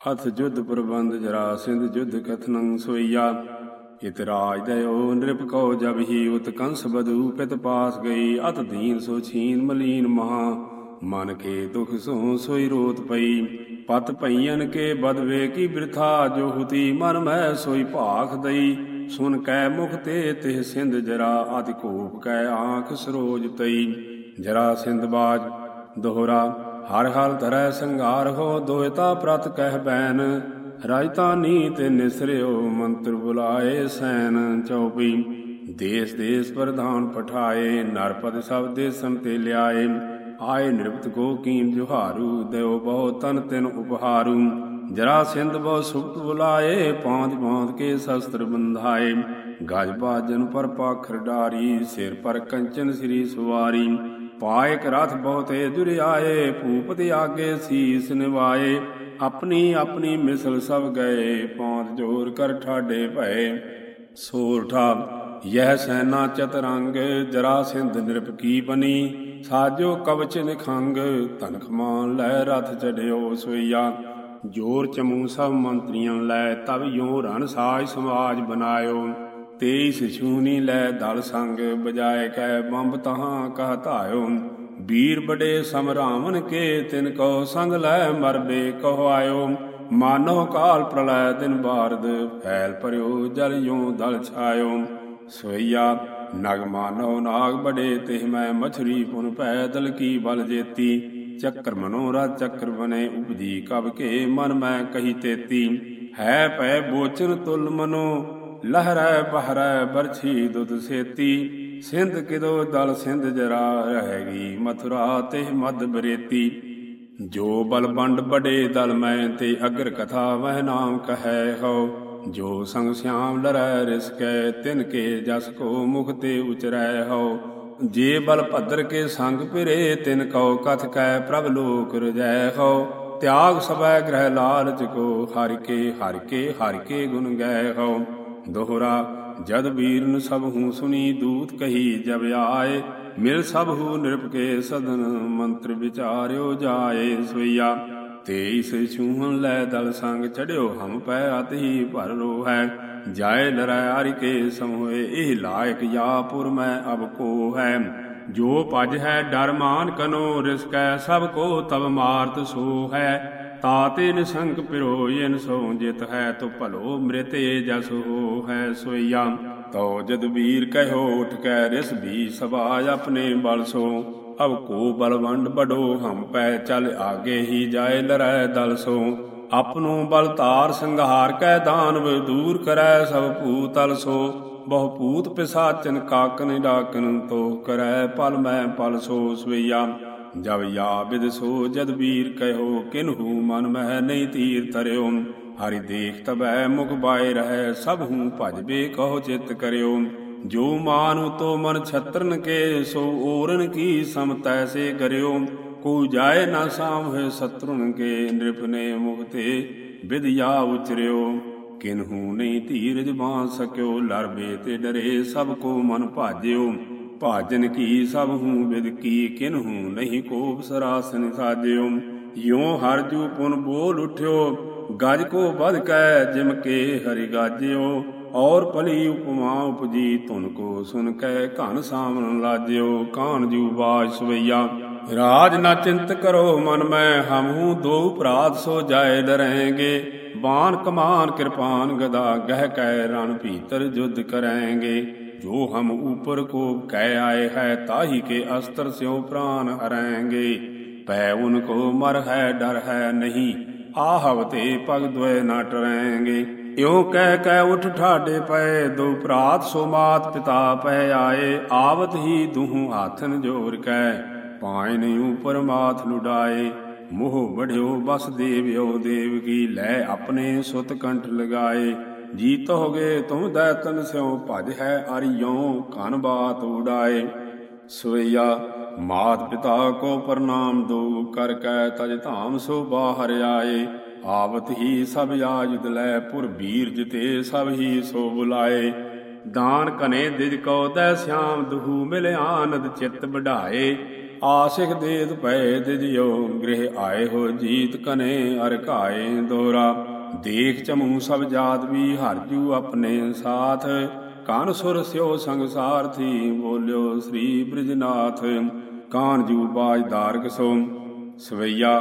ਅਥ ਜੁਧ ਪ੍ਰਬੰਧ ਜਰਾ ਸਿੰਧ ਜੁਧ ਕਥਨੰ ਸੋਈਆ। ਇਤ ਰਾਜ ਦਇਓ ਨਿਰਪ ਕੋ ਜਬ ਹੀ ਉਤ ਕੰਸ ਬਦੂ ਪਿਤ ਪਾਸ ਗਈ। ਅਤ ਦੀਨ ਸੋ ਛੀਨ ਮਲੀਨ ਮਹਾ, ਮਨ ਕੇ ਦੁਖ ਸੋ ਸੋਈ ਰੋਤ ਪਈ। ਪਤ ਭਈਨ ਕੇ ਬਦਵੇ ਕੀ ਬਿਰਥਾ, ਜੋ ਹੁਤੀ ਮਨ ਮੈ ਸੋਈ ਭਾਖ ਦਈ। ਸੁਨ ਕੈ ਮੁਖ ਤੇ ਤਿਹ ਸਿੰਧ ਜਰਾ ਅਤਿ ਕੋਪ ਕੈ ਆਂਖ ਸਰੋਜ ਤਈ। ਜਰਾ ਸਿੰਧ ਬਾਜ, ਦੋਹਰਾ ਹਰ ਹਰ ਧਰੈ ਸੰਘਾਰ ਹੋ ਦੋਇਤਾ ਪ੍ਰਤ ਕਹਿ ਬੈਨ। ਰਾਜਤਾਨੀ ਤੇ ਨਿਸਰਿਓ, ਮੰਤਰ ਬੁਲਾਏ ਸੈਨ। ਚਉਪੀ ਦੇਸ ਦੇਸ ਪ੍ਰਧਾਨ ਪਠਾਏ ਨਰਪਦ ਸਭ ਦੇਸਨ ਤੇ ਲਿਆਏ। ਆਏ ਨਿਰਪਤ ਕੋ ਕੀਨ ਜੁਹਾਰੂ, ਦਿਓ ਬਹੁ ਤਨ ਤਿਨ ਉਪਹਾਰੂ। ਜਰਾ ਸਿੰਧ ਬਹੁ ਸੁਪਤ ਬੁਲਾਏ ਪਾਂਚ ਪਾਂਚ ਕੇ ਸ਼ਸਤਰ ਬੰਧਾਏ। ਗਜ ਬਾਜਨ ਪਰ ਪਾਖਰ ਡਾਰੀ, ਸਿਰ ਪਰ ਕੰਚਨ ਸ੍ਰੀ ਸੁਵਾਰੀ। ਪਾਇਕ ਰਥ ਬਹੁਤੇ ਦੁਰਿਆਏ ਭੂਪਤ ਆਗੇ ਸੀਸ ਨਿਵਾਏ। ਆਪਣੀ ਆਪਣੀ ਮਿਸਲ ਸਭ ਗਏ, ਪੌਂਦ ਜੋਰ ਕਰ ਠਾਡੇ ਭਏ। ਸੋਰਠਾ ਯਹ ਸੈਨਾ ਚਤਰੰਗ, ਜਰਾ ਸਿੰਧ ਨਿਰਪਕੀ ਬਨੀ ਸਾਜੋ ਕਵਚ ਨਿਖੰਗ ਤਨਖ ਮਾਨ ਲੈ ਰਥ ਚੜਿਓ ਸੋਈਆ। ਜੋਰ ਚਮੂ ਸਭ ਮੰਤਰੀਆਂ ਲੈ ਤਬ ਯੋ ਰਣ ਸਾਜ ਸਮਾਜ ਬਨਾਇਓ ਤੇਈ ਛੂਨੀ ਲੈ ਦਲ ਸੰਗ ਬਜਾਏ ਕੈ ਬੰਬ ਤਹਾਂ ਕਹ ਧਾਇਓ। ਵੀਰ ਬੜੇ ਸਮਰਾਵਨ ਕੇ ਤਿਨ ਕੋ ਸੰਗ ਲੈ ਮਰਬੇ ਕਹੁ ਆਇਓ। ਮਾਨੋ ਕਾਲ ਪ੍ਰਲੈ ਦਿਨ ਬਾਰਦ ਫੈਲ ਭਰਿਓ ਜਲ ਯੋ ਦਲ ਛਾਇਓ। ਸੋਈਆ ਨਗ ਮਾਨੋ ਨਾਗ ਬੜੇ ਤਿਹ ਮੈਂ ਮਛਰੀ ਪੁਨ ਪੈ ਦਲ ਕੀ ਬਲ ਜੇਤੀ। ਚੱਕਰ ਮਨੋਰਾ ਚੱਕਰ ਬਨੇ ਉਪਜੀ ਕਬ ਕੇ ਮਨ ਮੈਂ ਕਹੀ ਤੇਤੀ। ਹੈ ਪੈ ਬੋਚਨ ਤੁਲ ਮਨੋ ਲਹਿਰੈ ਬਹਰੈ ਬਰਛੀ ਦੁੱਧ ਸੇਤੀ, ਸਿੰਧ ਕਿਦੋ ਦਲ ਸਿੰਧ ਜਰਾ ਰਹੇਗੀ ਮਥੁਰਾ ਤੇ ਮਦ ਬਰੇਤੀ। ਜੋ ਬਲ ਬੰਡ ਬੜੇ ਦਲ ਮੈਂ ਤੇ ਅਗਰ ਕਥਾ ਵਹਿ ਨਾਮ ਕਹੈ ਹੋ ਜੋ ਸੰਗ ਸਿਆਮ ਲਰੈ ਰਿਸਕੈ ਤਿਨ ਕੇ ਜਸ ਕੋ ਮੁਖ ਤੇ ਉਚਰੈ ਹੋ ਜੇ ਬਲ ਭਦਰ ਕੇ ਸੰਗ ਫਿਰੇ ਤਿਨ ਕਉ ਕਥ ਕੈ ਪ੍ਰਭ ਲੋਕ ਰਜੈ ਹੋ ਤਿਆਗ ਸਬੈ ਗ੍ਰਹਿ ਲਾਲਚ ਕੋ ਹਰਿ ਕੇ ਹਰਿ ਕੇ ਹਰਿ ਕੇ ਗੁਣ ਗੈ ਹੋ ਦੋਹਰਾ, ਜਦ ਵੀਰਨ ਸਭ ਹੂੰ ਸੁਨੀ ਦੂਤ ਕਹੀ ਜਬ ਆਏ, ਮਿਲ ਸਭ ਹੂ ਨਿਰਪਕੇ ਸਦਨ ਮੰਤਰ ਵਿਚਾਰਿਓ ਜਾਏ ਸੋਈਆ ਤੇਈਸ ਛੂਹਨ ਲੈ ਦਲ ਸੰਗ ਚੜਿਓ, ਹਮ ਪੈ ਅਤ ਭਰ ਰੋ ਹੈ ਜਾਏ ਲਰੈ ਹਰਿ ਕੇ ਸਮੋਏ, ਇਹ ਲਾਇਕ ਯਾਪੁਰ ਮੈਂ ਅਬ ਕੋ ਹੈ ਜੋ ਭਜ ਹੈ ਡਰ ਮਾਨ ਕਨੋ ਰਿਸਕੈ ਸਭ ਕੋ ਤਬ ਮਾਰਤ ਸੋ ਹੈ ਤਾਤੇ ਨਿਸੰਕ ਪਿਰੋਇਨ ਸੋ ਜਿਤ ਹੈ ਤੋ ਭਲੋ ਮ੍ਰਿਤੇ ਜਸ ਹੋ ਹੈ ਸੋਈਆ। ਤੋ ਜਦ ਵੀਰ ਕਹਿਓ, ਉਠ ਕੈ ਰਿਸ ਵੀ ਸਭਾ ਆਪਣੇ ਬਲ ਸੋ। ਅਬ ਕੋ ਬਲਵੰਡ ਬਡੋ, ਹਮ ਪੈ ਚਲ ਆਗੇ ਹੀ ਜਾਏ ਲਰੈ ਦਲ ਸੋ। ਆਪਨੋ ਬਲ ਤਾਰ ਸੰਘਾਰ ਕੈ ਦਾਨਵ, ਦੂਰ ਕਰੈ ਸਭ ਭੂਤਲ ਸੋ। ਬਹੁ ਭੂਤ ਪਿਸਾਚਨ, ਕਾਕਨ ਡਾਕਨ, ਤੋ ਕਰੈ ਪਲ ਮੈਂ ਪਲ ਸੋ ਸਵਈਆ ਜਬ ਯਾ ਬਿਦ ਸੋ ਜਦ ਵੀਰ ਕਹਿਓ, ਕਿਨਹੂ ਮਨ ਮਹਿ ਨਹੀਂ ਤੀਰ ਤਰਿਓ? ਹਰਿ ਦੇਖ ਤਬੈ ਮੁਖ ਬਾਏ ਰਹੈ, ਸਭ ਹੂੰ ਭਜਬੇ ਕਹੋ ਚਿਤ ਕਰਿਓ। ਜੋ ਮਾਨੁ ਤੋ ਮਨ ਛਤਰਨ ਕੇ, ਸੋ ਓਰਨ ਕੀ ਸਮ ਤੈਸੇ ਕਰਿਓ ਕੋ ਜਾਏ ਨਾ ਸਾਮਹਿ ਸਤਰੁਨ ਕੇ, ਨਿਰਪ ਮੁਕਤੇ ਮੁਖ ਵਿਦਿਆ ਉਚਰਿਓ। ਕਿਨਹੂ ਨਹੀਂ ਧੀਰਜ ਬਾਂ ਸਕਿਓ, ਲਰਬੇ ਤੇ ਡਰੇ ਸਭ ਕੋ ਮਨ ਭਾਜਿਓ। ਭਾਜਨ ਕੀ ਸਭ ਹੂੰ, ਵਿਦ ਕੀ ਕਿਨਹੂ ਨਹੀਂ ਕੋਪ ਸਰਾਸਨ ਸਾਜਿਓ ਯੋ ਹਰ ਜੂ ਪੁਨ ਬੋਲ ਉਠਿਓ, ਗਜ ਕੋ ਬਧ ਕੈ ਜਿਮ ਕੇ ਹਰਿ ਗਾਜਿਓ। ਔਰ ਭਲੀ ਉਪਮਾ ਉਪਜੀ ਧੁਨ ਕੋ ਸੁਨ ਕੈ ਘਨ ਸਾਵਨ ਲਾਜਿਓ। ਕਾਨ ਜੂ ਬਾਜ ਸਵਈਆ, ਰਾਜ ਨਾ ਚਿੰਤ ਕਰੋ ਮਨ ਮੈਂ ਹਮਹੂ ਦੋ ਪ੍ਰਾਤ ਸੋ ਜਾਏ ਡਰੈਂਗੇ। ਬਾਣ ਕਮਾਨ ਕਿਰਪਾਨ ਗਦਾ ਗਹਿ ਕੈ ਰਣ ਭੀਤਰ ਜੁਧ ਕਰਾਂਗੇ। ਜੋ ਹਮ ਉਪਰ ਕੋ ਕਹਿ ਆਏ ਹੈ, ਤਾਹੀ ਕੇ ਅਸਤਰ ਸਿਉ ਪ੍ਰਾਨ ਹਰੈਂਗੇ। ਪੈ ਉਨ ਕੋ ਮਰ ਹੈ, ਡਰ ਹੈ ਨਹੀਂ, ਆਹਵ ਤੇ ਪਗ ਦੁਇ ਨਾ ਟਰੈਂਗੇ। ਇਉ ਕਹਿ ਕਹਿ ਉਠ ਠਾਡੇ ਪਏ, ਦੋ ਭਰਾਤ ਸੋ ਮਾਤ ਪਿਤਾ ਪੈ ਆਏ, ਆਵਤ ਹੀ ਦੂਹ ਹਾਥਨ ਜੋਰ ਕੈ ਪਾਇਨ ਉਪਰ ਮਾਥ ਲੁਡਾਏ। ਮੋਹ ਬੜਿਓ ਬਸ ਦੇਵਿਓ ਦੇਵ ਕੀ ਲੈ ਆਪਣੇ ਸੁਤ ਕੰਠ ਲਗਾਏ। ਜੀਤ ਹੋਗੇ ਤੁਮ ਦੈਤਨ ਸਿਉ ਭਜ ਹੈ ਅਰਿਯੋ ਕਨ ਬਾਤ ਉਡਾਏ। ਸੋਇਆ ਮਾਤ ਪਿਤਾ ਕੋ ਪ੍ਰਣਾਮ ਦੋ, ਕਰ ਕੈ ਤਜ ਧਾਮ ਸੋ ਬਾਹਰ ਆਏ। ਆਵਤ ਹੀ ਸਭ ਆਜੁਦ ਲੈ, ਪੁਰ ਵੀਰ ਜਿਤੇ ਸਭ ਹੀ ਸੋ ਬੁਲਾਏ। ਦਾਨ ਕਨੇ ਦਿਜ ਕੋ ਦੈ ਸਿਆਮ, ਦੁਹੂ ਮਿਲ ਆਨੰਦ ਚਿਤ ਵਢਾਏ। ਆਸਿਕ ਦੇਤ ਭੈ ਦਿਜਿਓ ਗ੍ਰਹਿ ਆਏ ਹੋ ਜੀਤ ਕਨੇ ਅਰ ਘਾਏ ਦੋਰਾ। ਦੇਖ ਚਮੂ ਸਭ ਜਾਤ ਵੀ ਹਰ ਜੂ ਆਪਣੇ ਸਾਥ। ਕਾਨ ਸੁਰ ਸਿਓ ਸੰਗਸਾਰਥੀ ਬੋਲਿਓ ਸ੍ਰੀ ਬ੍ਰਿਜਨਾਥ। ਕਾਨ ਜੂ ਬਾਜ ਦਾਰਕ ਸੋ। ਸਵਈਆ,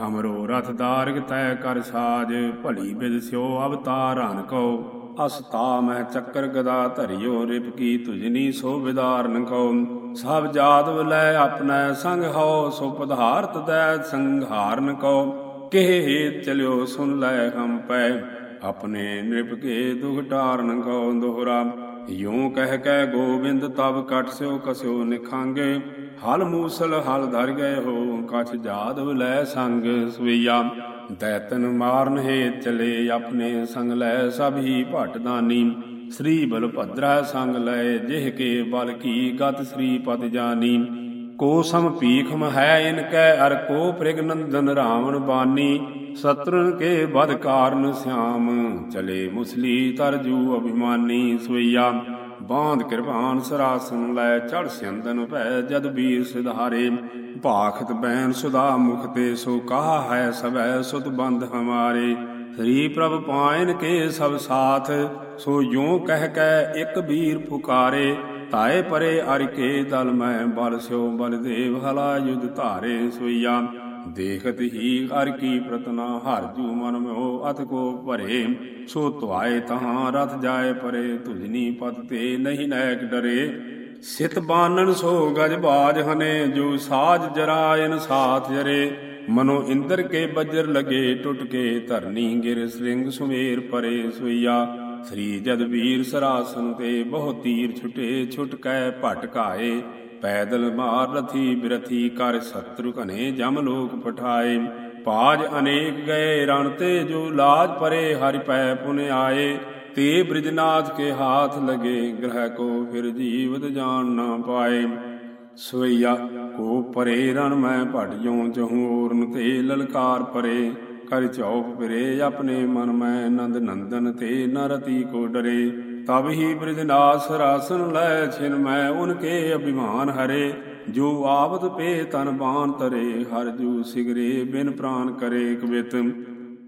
ਹਮਰੋ ਰਥ ਦਾਰਗ ਤੈ ਕਰ ਸਾਜ, ਭਲੀ ਬਿਦ ਸਿਓ ਅਵਤਾਰ ਹਨ ਕੋ ਅਸਤਾ ਮੈਂ ਚੱਕਰ ਗਦਾ ਧਰਿਓ, ਰਿਪ ਕੀ ਤੁਜਨੀ ਸੋ ਵਿਦਾਰਨ ਕੋ ਸਭ ਜਾਤ ਲੈ ਆਪਣਾ ਸੰਗ ਹਉ, ਸੋ ਪਧਾਰਤ ਦੈ ਸੰਘਾਰਨ ਕੋ ਕਿਹ ਹੇਤ ਚਲਿਓ ਸੁਨ ਲੈ ਹਮ ਪੈ। ਆਪਣੇ ਨਿਰਪ ਕੇ ਦੁਖ ਟਾਰਨ ਕੋ ਦੋਹਰਾ। ਯੂੰ ਕਹਿ ਕੇ ਗੋਬਿੰਦ ਤਬ ਕਟ ਸਿਓ ਕਸਿਓ ਨਿਖਾਂਗੇ। ਹਲ ਮੂਸਲ ਹਲ ਧਰ ਗਏ ਹੋ ਕਛ ਜਾਦਵ ਲੈ ਸੰਗ ਸਵਈਆ। ਦੈਤਨ ਮਾਰਨ ਹੈ ਚਲੇ ਆਪਣੇ ਸੰਗ ਲੈ ਸਭ ਹੀ ਭਟ ਦਾਨੀ। ਸ੍ਰੀ ਬਲ ਭਦਰਾ ਸੰਗ ਲੈ ਜਿਹ ਕੇ ਬਲ ਕੀ ਗਤ ਸ੍ਰੀ ਪਦ ਜਾਨੀ। ਕੋ ਸਮ ਪੀਖਮ ਹੈ ਇਨ ਕੈ ਅਰ ਕੋ ਪ੍ਰਿਗਨੰਦਨ ਰਾਵਣ ਬਾਨੀ ਸਤਰਨ ਕੇ ਬਦ ਕਾਰਨ ਸਿਆਮ। ਚਲੇ ਮੁਸਲੀ ਤਰਜੂ ਅਭਿਮਾਨੀ ਸਵਈਆ, ਬਾਂਧ ਕਿਰਪਾਨ ਸਰਾਸਨ ਲੈ ਚੜ ਸਿੰਦਨ ਭੈ ਜਦ ਵੀਰ ਸਿਧਾਰੇ। ਭਾਖਤ ਬੈਨ ਸੁਦਾ ਮੁਖ ਤੇ ਸੋ ਕਹਾ ਹੈ ਸਭੈ ਸੁਤ ਬੰਧ ਹਮਾਰੇ। ਸ੍ਰੀ ਪ੍ਰਭ ਪਾਇਨ ਕੇ ਸਭ ਸਾਥ, ਸੋ ਯੋ ਕਹਿ ਕੈ ਇੱਕ ਵੀਰ ਪੁਕਾਰੇ। ਤਾਏ ਪਰੇ ਅਰ ਕੇ ਦਲ ਮੈਂ ਬਲ ਸਿਓ ਬਲਦੇਵ ਹਲਾ ਯੁਧ ਧਾਰੇ ਸੋਈਆ। ਦੇਖਤ ਹੀ ਅਰ ਕੀ ਪ੍ਰਤਨਾ ਹਰ ਜੂ ਮਨ ਮੋ ਅਤ ਕੋ ਭਰੇ। ਸੋ ਤੁਆਏ ਤਹਾਂ ਰਥ ਜਾਏ ਪਰੇ ਤੁਜਨੀ ਪਤ ਤੇ ਨਹੀਂ ਨੈਕ ਡਰੇ। ਸਿਤ ਬਾਨਣ ਸੋ ਗਜ ਬਾਜ ਹਨੇ, ਜੋ ਸਾਜ ਜਰਾਇਨ ਸਾਥ ਜਰੇ। ਮਨੋ ਇੰਦਰ ਕੇ ਬੱਜਰ ਲਗੇ ਟੁੱਟ ਕੇ, ਧਰਨੀ ਗਿਰ ਸ੍ਰਿੰਗ ਸੁਮੇਰ ਪਰੇ ਸੁਈਆ। ਸ੍ਰੀ ਜਦਵੀਰ ਸਰਾਸਨ ਤੇ ਬਹੁ ਤੀਰ ਛੁਟੇ, ਛੁਟ ਕੈ ਭਟਕਾਏ ਪੈਦਲ ਮਾਰ ਰਥੀ ਬਿਰਥੀ ਕਰ ਸਤਰੂ ਘਨੇ ਜਮ ਲੋਕ ਪਠਾਏ। ਪਾਜ ਅਨੇਕ ਗਏ ਰਣ ਤੇ ਜੋ ਲਾਜ ਪਰੇ ਹਰਿ ਪੈ ਪੁਨ ਆਏ। ਤੇ ਬ੍ਰਿਜਨਾਥ ਕੇ ਹਾਥ ਲਗੇ ਗ੍ਰਹਿ ਕੋ ਫਿਰ ਜੀਵਤ ਜਾਣ ਨਾ ਪਾਏ। ਸੋਈਆ ਕੋ ਪਰੇ ਰਣ ਮੈਂ ਭਟ ਜਉ, ਜਹੂ ਔਰਨ ਤੇ ਲਲਕਾਰ ਪਰੇ। ਕਰ ਚੌਪ ਫਿਰੇ ਆਪਣੇ ਮਨ ਮੈਂ ਨੰਦ ਨੰਦਨ ਤੇ ਨਰਤੀ ਕੋ ਡਰੇ। ਤਬ ਹੀ ਬ੍ਰਿਜਨਾਥ ਰਾਸਨ ਲੈ ਛਿਨ ਮੈਂ ਉਨਕੇ ਅਭਿਮਾਨ ਹਰੇ। ਜੋ ਆਵਤ ਪੇ ਤਨ ਬਾਣ ਤਰੇ, ਹਰ ਜੂ ਸਿਗਰੇ ਬਿਨ ਪ੍ਰਾਨ ਕਰੇ ਕਵਿਤ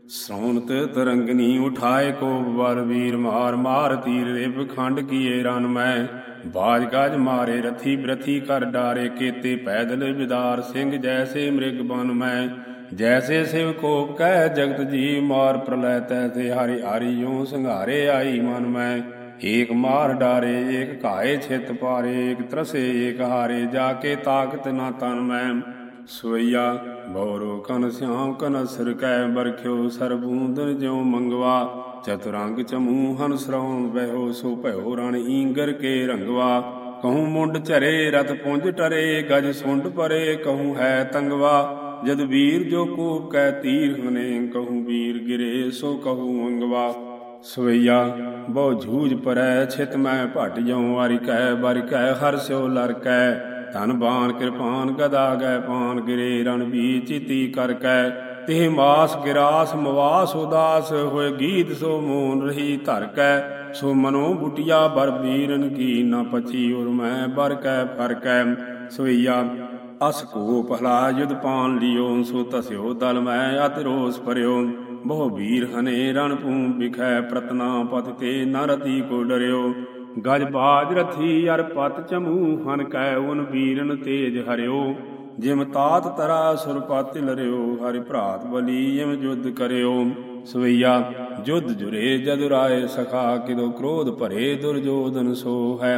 ਸੌਨਤ ਤਰੰਗਨੀ ਉਠਾਏ ਕੋ ਬਰ ਵੀਰ ਮਾਰ ਮਾਰ ਤੀਰ ਰਿਪ ਖੰਡ ਕੀਏ ਰਨ ਮੈਂ। ਬਾਜ ਗਜ ਮਾਰੇ ਰਥੀ ਬ੍ਰਥੀ ਕਰ ਡਾਰੇ, ਕੇਤੇ ਪੈਦਲ ਵਿਦਾਰ ਸਿੰਘ ਜੈਸੇ ਮ੍ਰਿਗ ਬਨ ਮੈਂ। ਜੈਸੇ ਸਿਵ ਕੋਪ ਕਹਿ ਜਗਤ ਜੀ ਮਾਰ ਪ੍ਰਲੈ, ਤੈਸੇ ਹਰਿ ਹਰਿ ਸੰਘਾਰੇ ਆਈ ਮਨ ਮੈਂ। ਏਕ ਮਾਰ ਡਾਰੇ, ਏਕ ਘਾਏ ਛਿਤ ਪਾਰੇ, ਏਕ ਤਰਸੇ, ਏਕ ਹਾਰੇ, ਜਾ ਕੇ ਤਾਕਤ ਨਾ ਤਨ ਮੈਂ। ਸੋਈਆ ਬੌਰੋ ਕਨ ਸਿਆਮ ਕਨ ਸਿਰ ਕੈ, ਬਰਖਿਓ ਸਰਬੂੰਦਨ ਜਿਉ ਮੰਗਵਾ। ਚਤੁਰੰਗ ਚਮੂ ਹਨ ਸਰਉਣ ਬਹਿਓ ਸੋ ਭਇਓ ਰਣ ਈਂਗਰ ਕੇ ਰੰਗਵਾ। ਕਹੂੰ ਮੁੰਡ ਝਰੇ ਰਤ ਪੁੰਜ ਟਰੇ, ਗਜ ਸੁੰਡ ਪਰੇ, ਕਹੂੰ ਹੈ ਤੰਗਵਾ। ਜਦ ਵੀਰ ਜੋ ਕੂਪ ਕੈ ਤੀਰ ਹਨੇ ਕਹੂ ਵੀਰ ਗਿਰੇ ਸੋ ਕਹੂੰ ਅੰਗਵਾ। ਸਵਈਆ, ਬਹੁ ਝੂਜ ਪਰੈ, ਛਿਤ ਮੈਂ ਭਟ ਜਉ, ਵਾਰੀ ਕਹਿ ਬਰ ਕਹਿ ਹਰ ਸਿਓ ਲਰ ਕੈ। ਧਨ ਬਾਣ ਕਿਰਪਾਨ ਗਦਾ ਗੈ ਪਾਨ ਗਿਰੇ, ਰਣ ਵੀ ਚਿਤੀ ਕਰ ਕੈ। ਤੇ ਮਾਸ ਗਿਰਾਸ ਮਵਾਸ ਉਦਾਸ, ਹੋਏ ਗੀਤ ਸੋ ਮੂਨ ਰਹੀ ਧਰ ਕੈ। ਸੋ ਮਨੋ ਬੁਟਿਆ ਬਰ ਬੀਰਨ ਕੀ ਨਾ ਪਛੀ ਉਰ ਮੈਂ ਬਰ ਕੈ ਫਰ ਕੈ। ਸਵਈਆ ਅਸ ਕੋ ਭਲਾ ਯੁਧ ਪਾਨ ਲਿਓ, ਸੋ ਤਸਿਓ ਦਲ ਮੈਂ ਅਤ ਰੋਸ ਭਰਿਓ। ਬਹੁ ਵੀਰ ਹਨੇ ਰਣ ਪੂ ਵਿਖੈ, ਪ੍ਰਤਨਾ ਪਤ ਤੇ ਨਰਤੀ ਕੋ ਡਰਿਓ। ਗਜ ਬਾਜ ਰਥੀ ਅਰ ਪਤ ਚਮੂ, ਹਨ ਕੈ ਉਨ ਵੀਰਨ ਤੇਜ ਹਰਿਓ। ਜਿਮ ਤਾਤ ਤਰਾ ਸੁਰਪਤ ਲਰਿਓ, ਹਰਿ ਭਰਾਤ ਬਲੀ ਜਿਮ ਜੁਧ ਕਰਿਓ। ਸਵਈਆ, ਜੁਧ ਜੁਰੇ ਜਦ ਰਾਏ ਸਖਾ, ਕਿਦੋ ਕ੍ਰੋਧ ਭਰੇ ਦੁਰਜੋਧਨ ਸੋ ਹੈ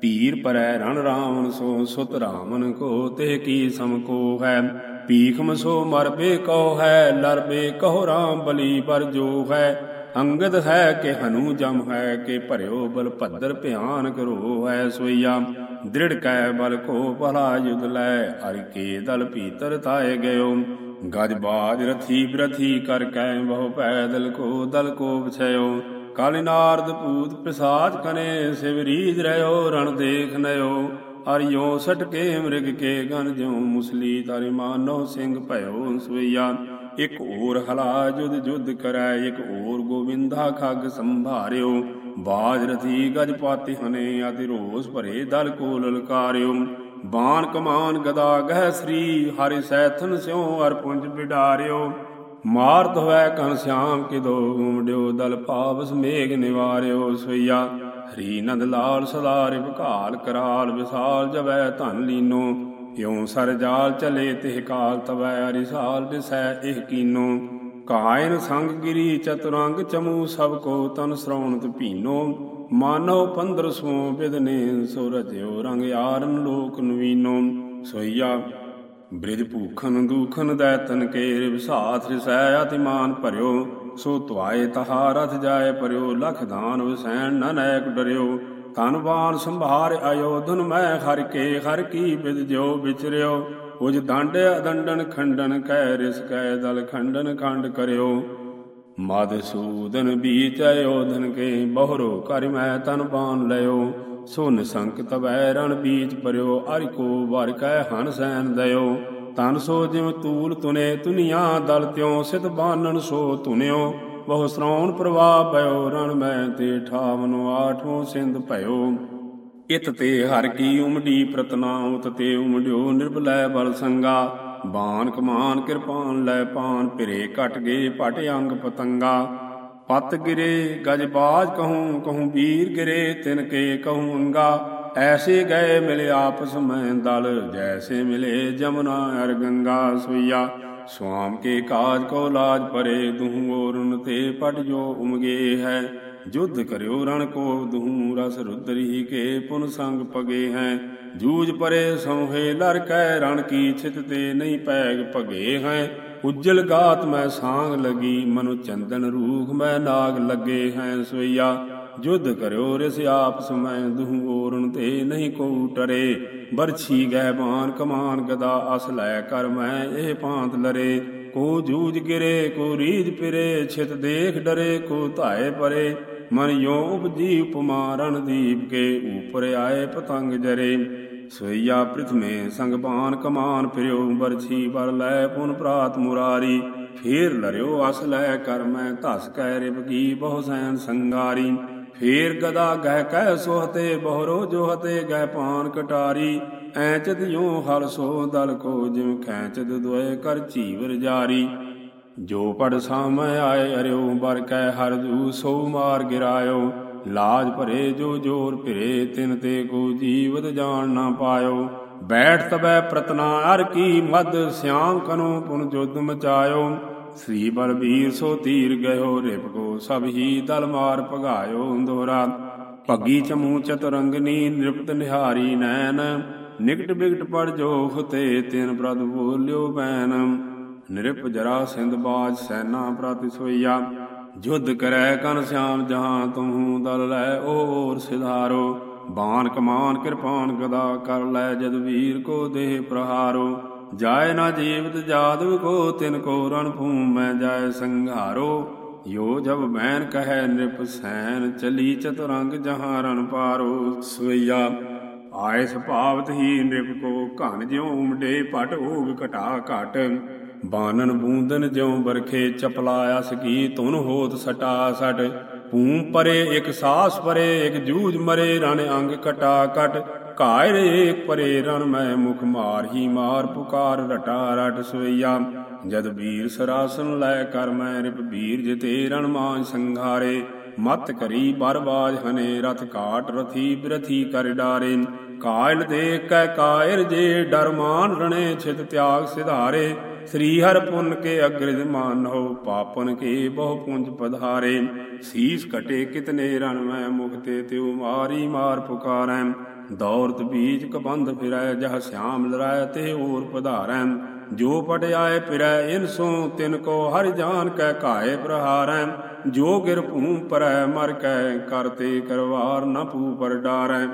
ਪੀਰ ਪਰੈ ਰਣ ਰਾਵਣ ਸੋ ਸੁਤ ਰਾਮਨ ਕੋ ਤੇ ਕੀ ਸਮ ਕੋ ਹੈ? ਪੀਖਮ ਸੋ ਮਰਬੇ ਕਉ ਹੈ ਲਰਬੇ ਕਹੋ ਰਾਮ ਬਲੀ ਪਰ ਜੋ ਹੈ। ਅੰਗਦ ਹੈ ਕਿ ਹਨੂ ਜਮ ਹੈ ਕਿ ਭਰਿਓ ਬਲ ਭੱਦਰ ਭਿਆਨ ਕਰੋ ਹੈ ਸੋਈਆ। ਦ੍ਰਿੜ ਕੈ ਬਲ ਕੋ ਭਲਾ ਯੁਧ ਲੈ, ਹਰ ਕੇ ਦਲ ਭੀਤਰ ਤਾਏ ਗਇਓ। ਗਜ ਬਾਜ ਰਥੀ ਬ੍ਰਥੀ ਕਰ ਕੈ ਬਹੁ ਪੈਦਲ ਕੋ ਦਲ ਕੋ ਵਿਛਿਓ ਕਾਲ ਨਾਰਦ ਪੂਤ ਪਿਸਾਚ ਕਨੇ ਸਿਵਰੀਜ ਰਿਓ ਰਣ ਦੇਖ ਨਇਓ। ਅਰਿਓ ਸਟਕੇ ਮ੍ਰਿਗ ਕੇ ਗਨ ਜਿਉ, ਮੁਸਲੀ ਤਰਿ ਮਾਨੋ ਸਿੰਘ ਭਇਓ ਸਵਈਆ। ਇਕ ਹੋਰ ਹਲਾ ਜੁਦ ਜੁਦ ਕਰੈ, ਇਕ ਹੋਰ ਗੋਵਿੰਦਾ ਖਗ ਸੰਭਾਰਿਓ। ਬਾਜ ਰਥੀ ਗਜ ਪਾਤੀ ਹਨੇ ਅਤਿ ਰੋਸ ਭਰੇ ਦਲ ਕੋ ਲਲਕਾਰਿਓ ਬਾਣ ਕਮਾਨ ਗਦਾ ਗਹਿ ਸ੍ਰੀ, ਹਰਿ ਸੈਥਨ ਸਿਉ ਅਰ ਪੁੰਜ ਬਿਡਾਰਿਓ। ਮਾਰਤ ਹੋਇ ਕਨ ਸਿਆਮ ਕਿਦੋ, ਉਮੜਿਓ ਦਲ ਪਾਵਸ ਮੇਘ ਨਿਵਾਰਿਓ ਸਈਆ। ਹਰੀ ਨੰਦ ਲਾਲ ਸਦਾ ਰਿ ਘਾਲ ਕਰਾਲ, ਵਿਸਾਲ ਜਵੈ ਧਨ ਲੀਨੋ। ਇਉ ਸਰ ਜਾਲ ਚਲੇ ਤਿਹ ਕਾਲ, ਤਵੈ ਅਰਿਸਾਲ ਦਿਸੈ ਇਹ ਕੀਨੋ। ਕਾਇਨ ਸੰਗ ਗਿਰੀ ਚਤੁਰੰਗ ਚਮੂ, ਸਭ ਕੋ ਤਨ ਸ਼ਰਵਣਤ ਭੀਨੋ। ਮਾਨੋ ਪੰਦਰ ਸੋ ਬਿਦਨੇ ਸੋ ਰਜਿਓ ਰੰਗ ਯਾਰਨ ਲੋਕ ਨਵੀਨੋ। ਸੋਈਆ ਬ੍ਰਿਜ ਭੂਖਨ ਦੂਖਨ ਦੈ ਤਨ ਕੇ ਵਿਸਾਥ ਰਿਸੈ ਅਤਿਮਾਨ ਭਰਿਓ, ਸੋ ਤੁਆਏ ਤਹਾ ਰਥ ਜਾਏ ਪਰਿਓ ਲਖ ਦਾਨ ਵਸੈਣ ਨ ਨੈਕ ਡਰਿਓ। ਤਨਵਾਨ ਸੰਭਾਰ ਅਯੋਧਨ ਮੈਂ ਹਰ ਕੇ ਹਰ ਕੀ ਬਿਦ ਜੋ ਵਿਚਰਿਓ। ਉਜ ਦੰਡ ਅਦੰਡਨ ਖੰਡਨ ਕਹਿ ਰਿਸ ਕਹਿ ਦਲ ਖੰਡਨ ਖੰਡ ਕਰਿਓ। ਮਦਸੂਦਨ ਬੀਚ ਅਯੋਧਨ ਕੇ ਬਹੁਰੋ ਕਰ ਮੈਂ ਤਨ ਬਾਨ ਲਿਓ ਸੋ ਨਿਸੰਕ ਤਵੈ ਰਣ ਬੀਚ ਪਰਿਓ ਅਰਿ ਕੋ ਵਰ ਕਹਿ ਹਨ ਸੈਨ ਦਇਓ। ਤਨ ਸੋ ਜਿਵ ਤੂਲ ਤੁਨੇ ਤੁਨੀਆਂ ਦਲ ਤਿਉ ਸਿਤ ਬਾਨਨ ਸੋ ਤੁਨਿਓ ਬਹੁ ਸ੍ਰੌਣ ਪ੍ਰਵਾਹ ਪਇਓ, ਰਣ ਮੈਂ ਤੇ ਠਾਵਨੋ ਆਠੋਂ ਸਿੰਧ ਭਇਓ। ਇਤ ਤੇ ਹਰ ਕੀ ਉਮੜੀ ਪ੍ਰਤਨਾ, ਉਤ ਤੇ ਉਮੜਿਓ ਨਿਰਭਲੈ ਬਲ ਸੰਗਾ। ਬਾਨ ਕਮਾਨ ਕਿਰਪਾਨ ਲੈ ਪਾਨ, ਭਿਰੇ ਕਟ ਗਏ, ਪਟ ਅੰਗ ਪਤੰਗਾ। ਪਤ ਗਿਰੇ, ਗਜ ਬਾਜ ਕਹੂੰ ਕਹੂੰ ਵੀਰ ਗਿਰੇ, ਤਿਨ ਕੇ ਕਹੂੰ ਅੰਗਾ। ਐਸੇ ਗਏ ਮਿਲੇ ਆਪਸ ਮੈਂ ਦਲ, ਜੈਸੇ ਮਿਲੇ ਜਮਨਾ ਅਰ ਗੰਗਾ ਸੁਈਆ ਸੁਆਮ ਕੇ ਕਾਜ ਕੋ ਲਾਜ ਪਰੇ ਦੂਹ ਔਰਨ ਤੇ ਪਟ ਜੋ ਉਮਗੇ ਹੈ। ਜੁਧ ਕਰਿਓ ਰਣ ਕੋ ਦੂਹ ਰਸ ਰੁਦਰੀ ਕੇ ਪੁਨ ਸੰਗ ਪਗੇ ਹੈ। ਜੂਜ ਪਰੇ ਸੋਹੇ ਲਰ ਕੈ ਰਣ ਕੀ ਛਿਤ ਤੇ ਨਹੀਂ ਪੈਗ ਭਗੇ ਹੈ। ਉਜਲ ਗਾਤ ਮੈਂ ਸਾਂਗ ਲਗੀ, ਮਨੁ ਚੰਦਨ ਰੂਖ ਮੈਂ ਨਾਗ ਲੱਗੇ ਹੈ ਸੋਈਆ ਜੁਧ ਕਰਿਓ ਰਿਸ ਆਪ ਸਮੈ ਦੁਹ ਓਰਨ ਤੇ ਨਹੀਂ ਕੋ ਟਰੇ। ਬਰਛੀ ਗੈ ਬਾਨ ਕਮਾਨ ਗਦਾ ਅਸ ਲੈ ਕਰ ਮੈਂ ਇਹ ਪਾਂਤ ਲਰੇ। ਕੋ ਜੂਜ ਗਿਰੇ ਕੋ ਰੀਜ ਫਿਰੇ, ਛਿਤ ਦੇਖ ਡਰੇ ਕੋ ਧਾਏ ਪਰੇ। ਮਨ ਯੋ ਉਪਜੀ ਉਪਮਾ ਰਣ ਦੀਪ ਕੇ ਉਪਰ ਆਏ ਪਤੰਗ ਜਰੇ। ਸੋਈਆ ਪ੍ਰਿਥਮੇ ਸੰਗਬਾਨ ਕਮਾਨ ਫਿਰਿਓ, ਬਰਛੀ ਬਰ ਲੈ ਪੁਨ ਪ੍ਰਾਤ ਮੁਰਾਰੀ। ਫੇਰ ਲਰਿਓ ਅਸ ਲੈ ਕਰ ਮੈਂ ਧਸ ਕੈ ਰਿਪਗੀ ਬਹੁ ਸੈਨ ਸੰਗਾਰੀ। ਫੇਰ ਗਦਾ ਗਹਿ ਕਹਿ ਸੋਹਤੇ ਬਹਰੋ, ਜੋਹਤੇ ਗਹਿ ਪਾਨ ਕਟਾਰੀ। ਐਚਤ ਯੋ ਹਲ ਸੋ ਦਲ ਕੋ ਜਿਉ ਖੈਚਤ ਦੁਏ ਕਰ ਚੀਵਰ ਜਾਰੀ। ਜੋ ਪੜ ਸਾਮੈ ਆਏ ਅਰਿਓ, ਬਰ ਕੈ ਹਰ ਜੂ ਸੋ ਮਾਰ ਗਿਰਾਇਓ। ਲਾਜ ਭਰੇ ਜੋ ਜੋਰ ਭਿਰੇ, ਤਿਨ ਤੇ ਕੋ ਜੀਵਤ ਜਾਣ ਨਾ ਪਾਇਓ। ਬੈਠ ਤਬੈ ਪ੍ਰਤਨਾ, ਅਰ ਕੀ ਮਦ ਸਿਆਮ ਕਨੋ ਪੁਨ ਜੁਦ ਮਚਾਇਓ। ਸ੍ਰੀ ਬਲਬੀਰ ਸੋ ਤੀਰ ਗਇਓ, ਰਿਪ ਕੋ ਸਭ ਹੀ ਦਲ ਮਾਰ ਭਗਾਇਓ। ਦੋਰਾ ਭੱਗੀ ਚਮੂ ਚਤਰੰਗਨੀ ਨਿਰਪਤ ਨਿਹਾਰੀ ਨੈਣ। ਨਿਕਟ ਬਿਗਟ ਪੜ ਜੋ ਹੁਤੇ ਤਿਨ ਪ੍ਰਦ ਬੋਲਿਓ ਬੈਨ ਨਿਰਪ ਜਰਾ ਸਿੰਧ ਬਾਜ ਸੈਨਾ ਪ੍ਰਤਿ ਸੋਈਆ। ਜੁਧ ਕਰੈ ਕਨ ਸਿਆਮ ਜਹਾਂ ਤੁਮੂ ਦਲ ਲੈ ਓਰ ਸਿਧਾਰੋ। ਬਾਣ ਕਮਾਨ ਕਿਰਪਾਨ ਗਦਾ ਕਰ ਲੈ ਜਦ ਵੀਰ ਕੋ ਦੇਹ ਪ੍ਰਹਾਰੋ। ਜਾਏ ਨਾ ਜੀਵਤ ਜਾਦਵ ਕੋ, ਤਿਨ ਕੋ ਰਣ ਭੂਮ ਮੈਂ ਜਾਏ ਸੰਘਾਰੋ। ਯੋ ਜਬ ਮੈਨ ਕਹੈ ਨਿਰਪ ਸੈਨ, ਚਲੀ ਚਤੁਰੰਗ ਜਹਾਂ ਰਣ ਪਾਰੋ ਸਵਈਆ ਆਏ ਸੁਭਾਵਤ ਹੀ ਨਿਰਪ ਕੋ ਘਨ ਜਿਉ ਉਮਡੇ ਪਟ ਓਗ ਘਟਾ ਘਟ। ਬਾਨਨ ਬੂੰਦਨ ਜਿਉ ਬਰਖੇ ਚਪਲਾਇਆ ਸਕੀ ਤੁਨ ਹੋਤ ਸਟਾ ਸਟ। ਪੂੰ ਪਰੇ ਇਕ ਸਾਸ ਪਰੇ, ਇੱਕ ਜੂਝ ਮਰੇ, ਰਣ ਅੰਗ ਕਟਾ ਕਟ। ਘਾਇ ਰੇ ਪਰੇ ਰਨ ਮੈਂ ਮੁਖ ਮਾਰ, ਹੀ ਮਾਰ ਪੁਕਾਰ ਰਟਾ ਰਟ ਸੋਈਆ ਜਦ ਵੀਰ ਸਰਾਸਨ ਲੈ ਕਰ ਮੈਂ ਰਿਪ ਵੀਰ ਜਿਤੇ ਰਣ ਮਾਨ ਸੰਘਾਰੇ। ਮਤ ਕਰੀ ਬਰਬਾਜ ਹਨੇ, ਰਥ ਕਾਟ ਰਥੀ ਬਿਰਥੀ ਕਰ ਡਾਰੇ। ਕਾਇਲ ਦੇ ਕੈ ਕਾਇਰ ਜੇ ਡਰਮਾਨ ਰਣੇ, ਛਿਤ ਤਿਆਗ ਸਿਧਾਰੇ। ਸ੍ਰੀ ਹਰ ਪੁੰਨ ਕੇ ਅਗ੍ਰਿਜ ਮਾਨੋ ਪਾਪਨ ਕੇ ਬਹੁ ਪੁੰਜ ਪਧਾਰੇ। ਸੀਸ ਕਟੇ ਕਿਤਨੇ ਰਣ ਮੈਂ ਮੁਕਤੇ, ਤਿਉ ਮਾਰੀ ਮਾਰ ਪੁਕਾਰੈ। ਦੌਰਤ ਬੀਜ ਕਬੰਧ ਫਿਰੈ, ਜਹ ਸਿਆਮ ਲਰਾਇ ਤੇ ਔਰ ਪਧਾਰੈ। ਜੋ ਪਟ ਆਏ ਫਿਰੈ, ਇਨ ਸੋ ਤਿਨ ਕੋ ਹਰਿ ਜਾਨ ਕੈ ਘਾਏ ਪ੍ਰਹਾਰੈ। ਜੋ ਗਿਰ ਭੂਮ ਪਰੈ, ਮਰ ਕੈ ਕਰਤੇ ਕਰਵਾਰ, ਨ ਪੂ ਪਰ ਡਾਰੈ।